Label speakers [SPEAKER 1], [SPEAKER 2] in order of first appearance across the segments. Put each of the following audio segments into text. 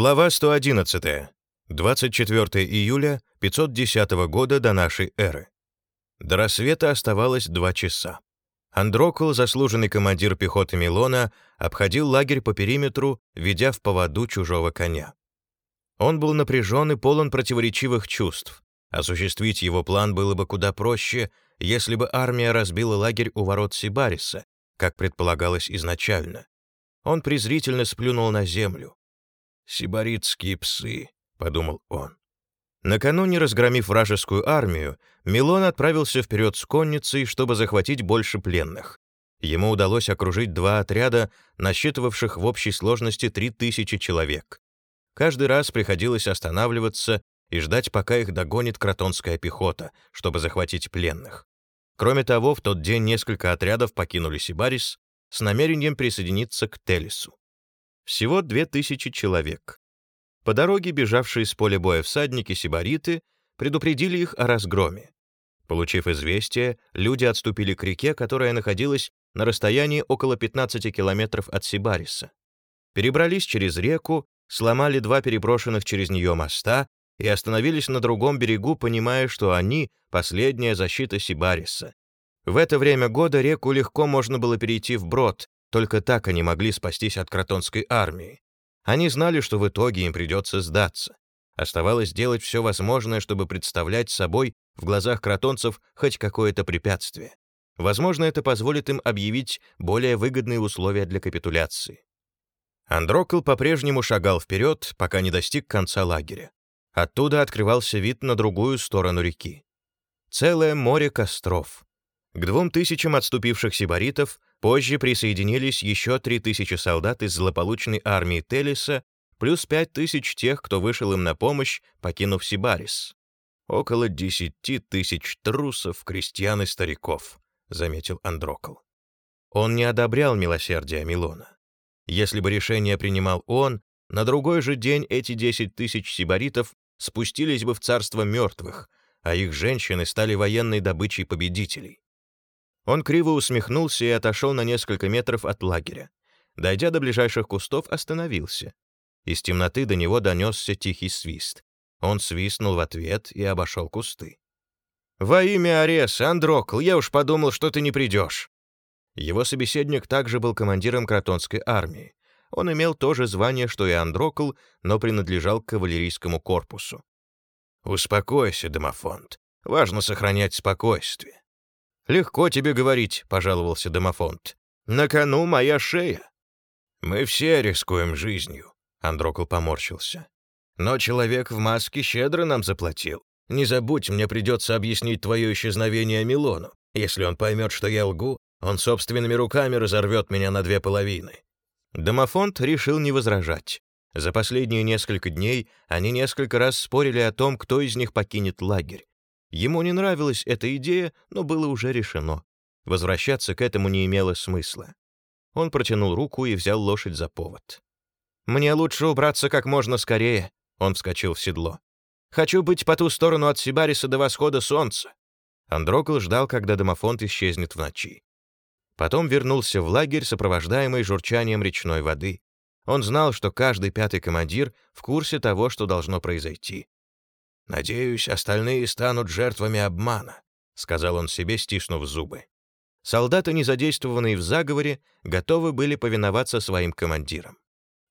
[SPEAKER 1] Глава 111. 24 июля 510 года до нашей эры. До рассвета оставалось два часа. Андрокл, заслуженный командир пехоты Милона, обходил лагерь по периметру, ведя в поводу чужого коня. Он был напряжен и полон противоречивых чувств. Осуществить его план было бы куда проще, если бы армия разбила лагерь у ворот Сибариса, как предполагалось изначально. Он презрительно сплюнул на землю. «Сибаритские псы», — подумал он. Накануне, разгромив вражескую армию, Милон отправился вперед с конницей, чтобы захватить больше пленных. Ему удалось окружить два отряда, насчитывавших в общей сложности 3000 человек. Каждый раз приходилось останавливаться и ждать, пока их догонит кротонская пехота, чтобы захватить пленных. Кроме того, в тот день несколько отрядов покинули Сибарис с намерением присоединиться к Телису. Всего 2000 человек. По дороге бежавшие с поля боя всадники сибариты предупредили их о разгроме. Получив известие, люди отступили к реке, которая находилась на расстоянии около 15 километров от Сибариса. Перебрались через реку, сломали два переброшенных через нее моста и остановились на другом берегу, понимая, что они — последняя защита Сибариса. В это время года реку легко можно было перейти вброд, только так они могли спастись от кротонской армии. Они знали, что в итоге им придется сдаться. Оставалось делать все возможное, чтобы представлять собой в глазах кротонцев хоть какое-то препятствие. Возможно, это позволит им объявить более выгодные условия для капитуляции. Андрокл по-прежнему шагал вперед, пока не достиг конца лагеря. Оттуда открывался вид на другую сторону реки. Целое море костров. К двум тысячам отступивших сибаритов позже присоединились еще три тысячи солдат из злополучной армии Телиса, плюс пять тысяч тех, кто вышел им на помощь, покинув Сибарис. «Около десяти тысяч трусов, крестьян и стариков», — заметил Андрокл. Он не одобрял милосердия Милона. Если бы решение принимал он, на другой же день эти десять тысяч сибаритов спустились бы в царство мертвых, а их женщины стали военной добычей победителей. Он криво усмехнулся и отошел на несколько метров от лагеря. Дойдя до ближайших кустов, остановился. Из темноты до него донесся тихий свист. Он свистнул в ответ и обошел кусты. «Во имя Ареса, Андрокл, я уж подумал, что ты не придешь». Его собеседник также был командиром кротонской армии. Он имел то же звание, что и Андрокл, но принадлежал к кавалерийскому корпусу. «Успокойся, Домофонт. Важно сохранять спокойствие. «Легко тебе говорить», — пожаловался Домофонт. «На кону моя шея». «Мы все рискуем жизнью», — Андрокл поморщился. «Но человек в маске щедро нам заплатил. Не забудь, мне придется объяснить твое исчезновение Милону. Если он поймет, что я лгу, он собственными руками разорвет меня на две половины». Домофонт решил не возражать. За последние несколько дней они несколько раз спорили о том, кто из них покинет лагерь. Ему не нравилась эта идея, но было уже решено. Возвращаться к этому не имело смысла. Он протянул руку и взял лошадь за повод. «Мне лучше убраться как можно скорее», — он вскочил в седло. «Хочу быть по ту сторону от Сибариса до восхода солнца». Андрокл ждал, когда домофонт исчезнет в ночи. Потом вернулся в лагерь, сопровождаемый журчанием речной воды. Он знал, что каждый пятый командир в курсе того, что должно произойти. «Надеюсь, остальные станут жертвами обмана», — сказал он себе, стиснув зубы. Солдаты, не задействованные в заговоре, готовы были повиноваться своим командирам.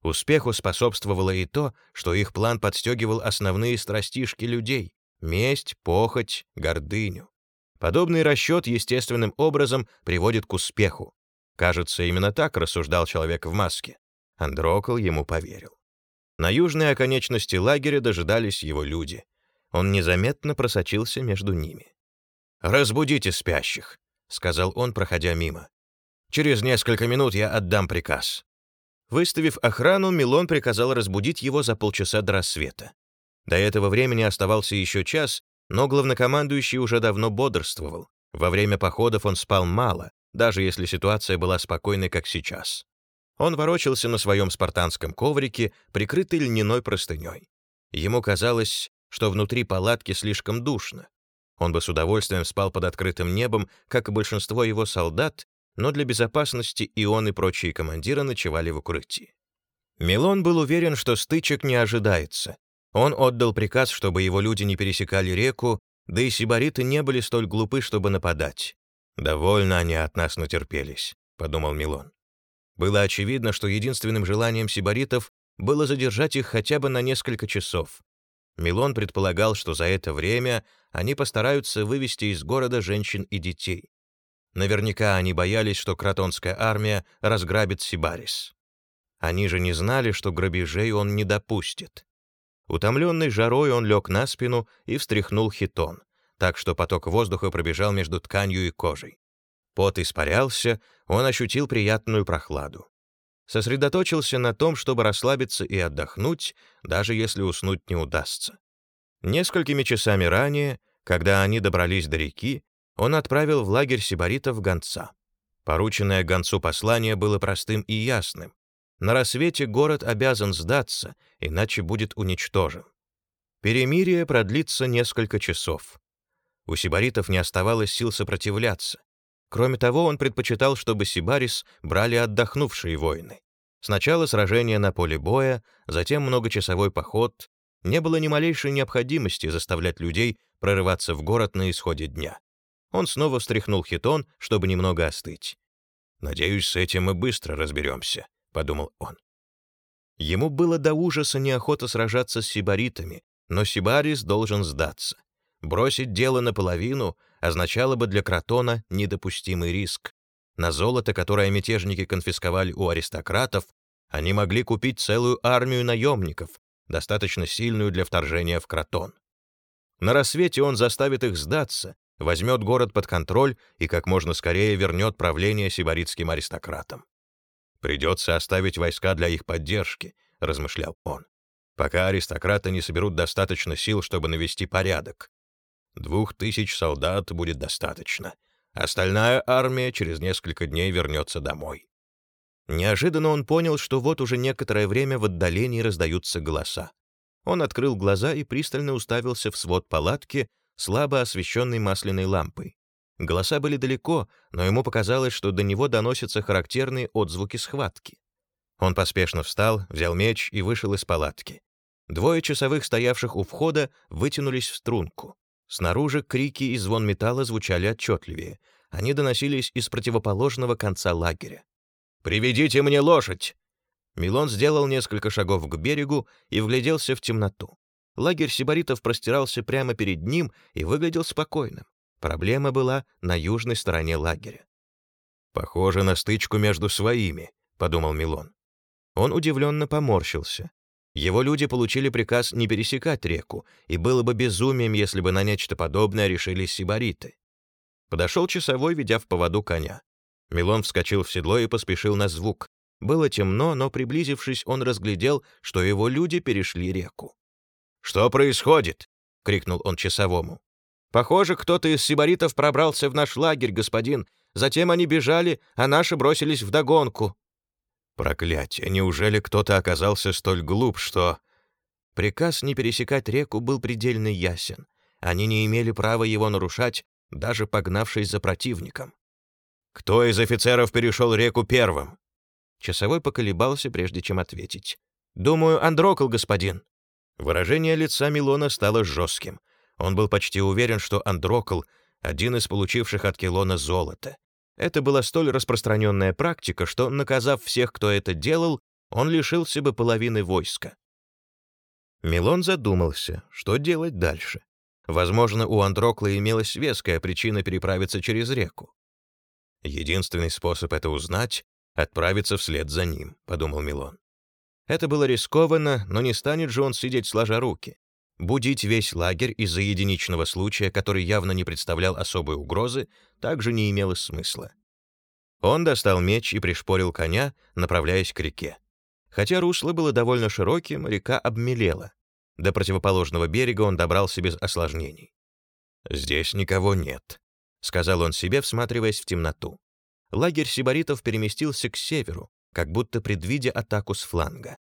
[SPEAKER 1] Успеху способствовало и то, что их план подстегивал основные страстишки людей — месть, похоть, гордыню. Подобный расчет естественным образом приводит к успеху. Кажется, именно так рассуждал человек в маске. Андрокл ему поверил. На южной оконечности лагеря дожидались его люди — он незаметно просочился между ними. «Разбудите спящих», — сказал он, проходя мимо. «Через несколько минут я отдам приказ». Выставив охрану, Милон приказал разбудить его за полчаса до рассвета. До этого времени оставался еще час, но главнокомандующий уже давно бодрствовал. Во время походов он спал мало, даже если ситуация была спокойной, как сейчас. Он ворочался на своем спартанском коврике, прикрытый льняной простыней. Ему казалось, что внутри палатки слишком душно. Он бы с удовольствием спал под открытым небом, как и большинство его солдат, но для безопасности и он, и прочие командиры ночевали в укрытии. Милон был уверен, что стычек не ожидается. Он отдал приказ, чтобы его люди не пересекали реку, да и сибариты не были столь глупы, чтобы нападать. «Довольно они от нас натерпелись», — подумал Милон. Было очевидно, что единственным желанием сибаритов было задержать их хотя бы на несколько часов. Милон предполагал, что за это время они постараются вывести из города женщин и детей. Наверняка они боялись, что кротонская армия разграбит Сибарис. Они же не знали, что грабежей он не допустит. Утомленный жарой он лег на спину и встряхнул хитон, так что поток воздуха пробежал между тканью и кожей. Пот испарялся, он ощутил приятную прохладу. Сосредоточился на том, чтобы расслабиться и отдохнуть, даже если уснуть не удастся. Несколькими часами ранее, когда они добрались до реки, он отправил в лагерь сибаритов гонца. Порученное гонцу послание было простым и ясным. На рассвете город обязан сдаться, иначе будет уничтожен. Перемирие продлится несколько часов. У сибаритов не оставалось сил сопротивляться. Кроме того, он предпочитал, чтобы Сибарис брали отдохнувшие воины. Сначала сражение на поле боя, затем многочасовой поход. Не было ни малейшей необходимости заставлять людей прорываться в город на исходе дня. Он снова встряхнул хитон, чтобы немного остыть. «Надеюсь, с этим мы быстро разберемся», — подумал он. Ему было до ужаса неохота сражаться с сибаритами, но Сибарис должен сдаться. Бросить дело наполовину означало бы для Кротона недопустимый риск. На золото, которое мятежники конфисковали у аристократов, они могли купить целую армию наемников, достаточно сильную для вторжения в Кротон. На рассвете он заставит их сдаться, возьмет город под контроль и как можно скорее вернет правление сибаритским аристократам. «Придется оставить войска для их поддержки», — размышлял он, «пока аристократы не соберут достаточно сил, чтобы навести порядок. Двух тысяч солдат будет достаточно. Остальная армия через несколько дней вернется домой». Неожиданно он понял, что вот уже некоторое время в отдалении раздаются голоса. Он открыл глаза и пристально уставился в свод палатки, слабо освещенный масляной лампой. Голоса были далеко, но ему показалось, что до него доносятся характерные отзвуки схватки. Он поспешно встал, взял меч и вышел из палатки. Двое часовых, стоявших у входа, вытянулись в струнку. Снаружи крики и звон металла звучали отчетливее. Они доносились из противоположного конца лагеря. «Приведите мне лошадь!» Милон сделал несколько шагов к берегу и вгляделся в темноту. Лагерь сибаритов простирался прямо перед ним и выглядел спокойным. Проблема была на южной стороне лагеря. «Похоже на стычку между своими», — подумал Милон. Он удивленно поморщился. Его люди получили приказ не пересекать реку, и было бы безумием, если бы на нечто подобное решились сибариты. Подошел часовой, ведя в поводу коня. Милон вскочил в седло и поспешил на звук. Было темно, но, приблизившись, он разглядел, что его люди перешли реку. «Что происходит?» — крикнул он часовому. «Похоже, кто-то из сибаритов пробрался в наш лагерь, господин. Затем они бежали, а наши бросились в догонку. Проклятие, неужели кто-то оказался столь глуп, что... Приказ не пересекать реку был предельно ясен. Они не имели права его нарушать, даже погнавшись за противником. «Кто из офицеров перешел реку первым?» Часовой поколебался, прежде чем ответить. «Думаю, Андрокл, господин». Выражение лица Милона стало жестким. Он был почти уверен, что Андрокл — один из получивших от Келона золото. Это была столь распространенная практика, что, наказав всех, кто это делал, он лишился бы половины войска. Милон задумался, что делать дальше. Возможно, у Андрокла имелась веская причина переправиться через реку. Единственный способ это узнать — отправиться вслед за ним, — подумал Милон. Это было рискованно, но не станет же он сидеть сложа руки. Будить весь лагерь из-за единичного случая, который явно не представлял особой угрозы, также не имело смысла. Он достал меч и пришпорил коня, направляясь к реке. Хотя русло было довольно широким, река обмелела. До противоположного берега он добрался без осложнений. «Здесь никого нет», — сказал он себе, всматриваясь в темноту. Лагерь сибаритов переместился к северу, как будто предвидя атаку с фланга.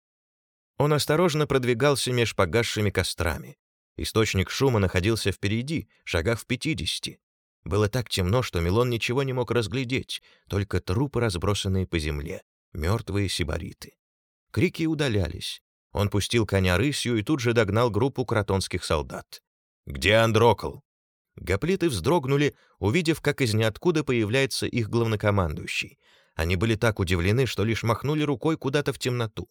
[SPEAKER 1] Он осторожно продвигался меж погасшими кострами. Источник шума находился впереди, шагах в пятидесяти. Было так темно, что Милон ничего не мог разглядеть, только трупы, разбросанные по земле, мертвые сибариты. Крики удалялись. Он пустил коня рысью и тут же догнал группу кротонских солдат. «Где Андрокл?» Гоплиты вздрогнули, увидев, как из ниоткуда появляется их главнокомандующий. Они были так удивлены, что лишь махнули рукой куда-то в темноту.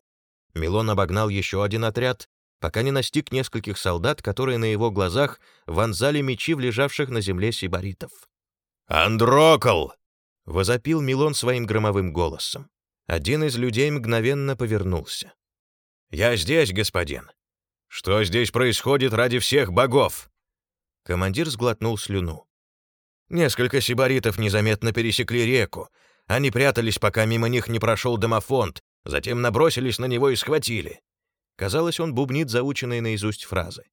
[SPEAKER 1] Милон обогнал еще один отряд, пока не настиг нескольких солдат, которые на его глазах вонзали мечи в лежавших на земле сибаритов. «Андрокл!» — возопил Милон своим громовым голосом. Один из людей мгновенно повернулся. «Я здесь, господин. Что здесь происходит ради всех богов?» Командир сглотнул слюну. Несколько сибаритов незаметно пересекли реку. Они прятались, пока мимо них не прошел домофонд, затем набросились на него и схватили. Казалось, он бубнит заученные наизусть фразы.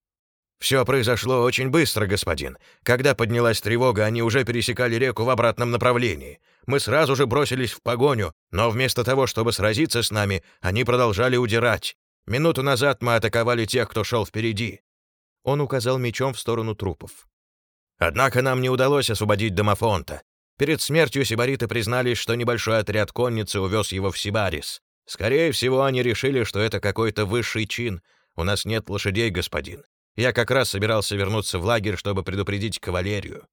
[SPEAKER 1] «Все произошло очень быстро, господин. Когда поднялась тревога, они уже пересекали реку в обратном направлении. Мы сразу же бросились в погоню, но вместо того, чтобы сразиться с нами, они продолжали удирать. Минуту назад мы атаковали тех, кто шел впереди. Он указал мечом в сторону трупов. Однако нам не удалось освободить Домофонта. Перед смертью сибариты признались, что небольшой отряд конницы увез его в Сибарис. Скорее всего, они решили, что это какой-то высший чин. У нас нет лошадей, господин. Я как раз собирался вернуться в лагерь, чтобы предупредить кавалерию».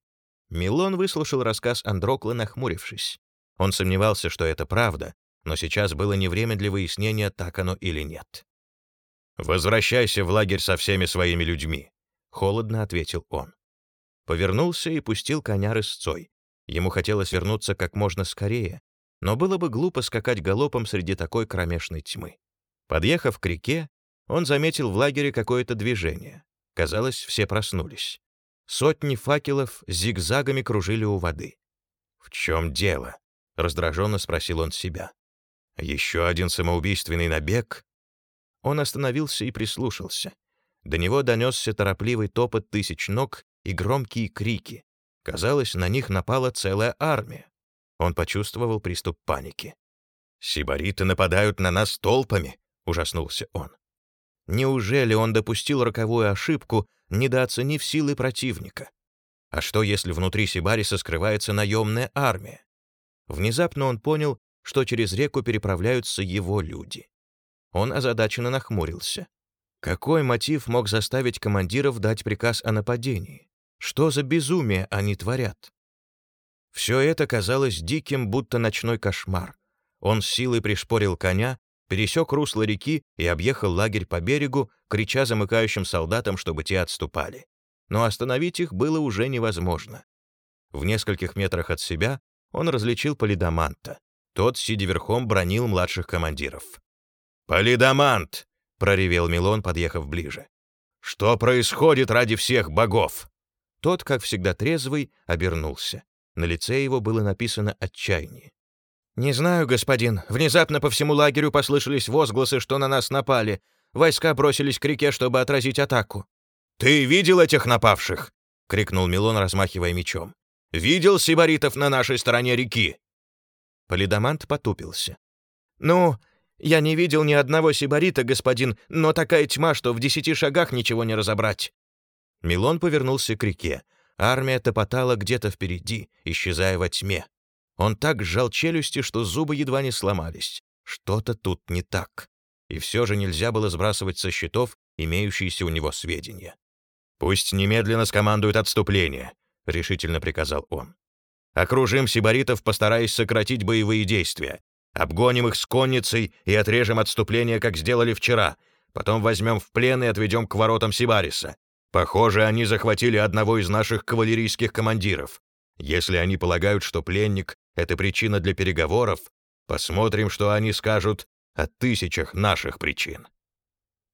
[SPEAKER 1] Милон выслушал рассказ Андрокла, нахмурившись. Он сомневался, что это правда, но сейчас было не время для выяснения, так оно или нет. «Возвращайся в лагерь со всеми своими людьми», — холодно ответил он. Повернулся и пустил коня рысцой. Ему хотелось вернуться как можно скорее, но было бы глупо скакать галопом среди такой кромешной тьмы. Подъехав к реке, он заметил в лагере какое-то движение. Казалось, все проснулись. Сотни факелов зигзагами кружили у воды. «В чем дело?» — раздраженно спросил он себя. «Еще один самоубийственный набег? Он остановился и прислушался. До него донесся торопливый топот тысяч ног и громкие крики. Казалось, на них напала целая армия. Он почувствовал приступ паники. «Сибариты нападают на нас толпами!» — ужаснулся он. Неужели он допустил роковую ошибку, недооценив силы противника? А что, если внутри Сибариса скрывается наемная армия? Внезапно он понял, что через реку переправляются его люди. Он озадаченно нахмурился. Какой мотив мог заставить командиров дать приказ о нападении? Что за безумие они творят? Все это казалось диким, будто ночной кошмар. Он с силой пришпорил коня, пересек русло реки и объехал лагерь по берегу, крича замыкающим солдатам, чтобы те отступали. Но остановить их было уже невозможно. В нескольких метрах от себя он различил Полидаманта. Тот, сидя верхом, бронил младших командиров. «Полидамант!» — проревел Милон, подъехав ближе. «Что происходит ради всех богов?» Тот, как всегда трезвый, обернулся. На лице его было написано отчаяние. «Не знаю, господин. Внезапно по всему лагерю послышались возгласы, что на нас напали. Войска бросились к реке, чтобы отразить атаку». «Ты видел этих напавших?» — крикнул Милон, размахивая мечом. «Видел сибаритов на нашей стороне реки?» Полидамант потупился. «Ну, я не видел ни одного сибарита, господин, но такая тьма, что в десяти шагах ничего не разобрать». Милон повернулся к реке. Армия топотала где-то впереди, исчезая во тьме. Он так сжал челюсти, что зубы едва не сломались. Что-то тут не так. И все же нельзя было сбрасывать со счетов имеющиеся у него сведения. «Пусть немедленно скомандуют отступление», — решительно приказал он. «Окружим сибаритов, постараясь сократить боевые действия. Обгоним их с конницей и отрежем отступление, как сделали вчера. Потом возьмем в плен и отведем к воротам Сибариса. Похоже, они захватили одного из наших кавалерийских командиров. Если они полагают, что пленник — это причина для переговоров, посмотрим, что они скажут о тысячах наших причин.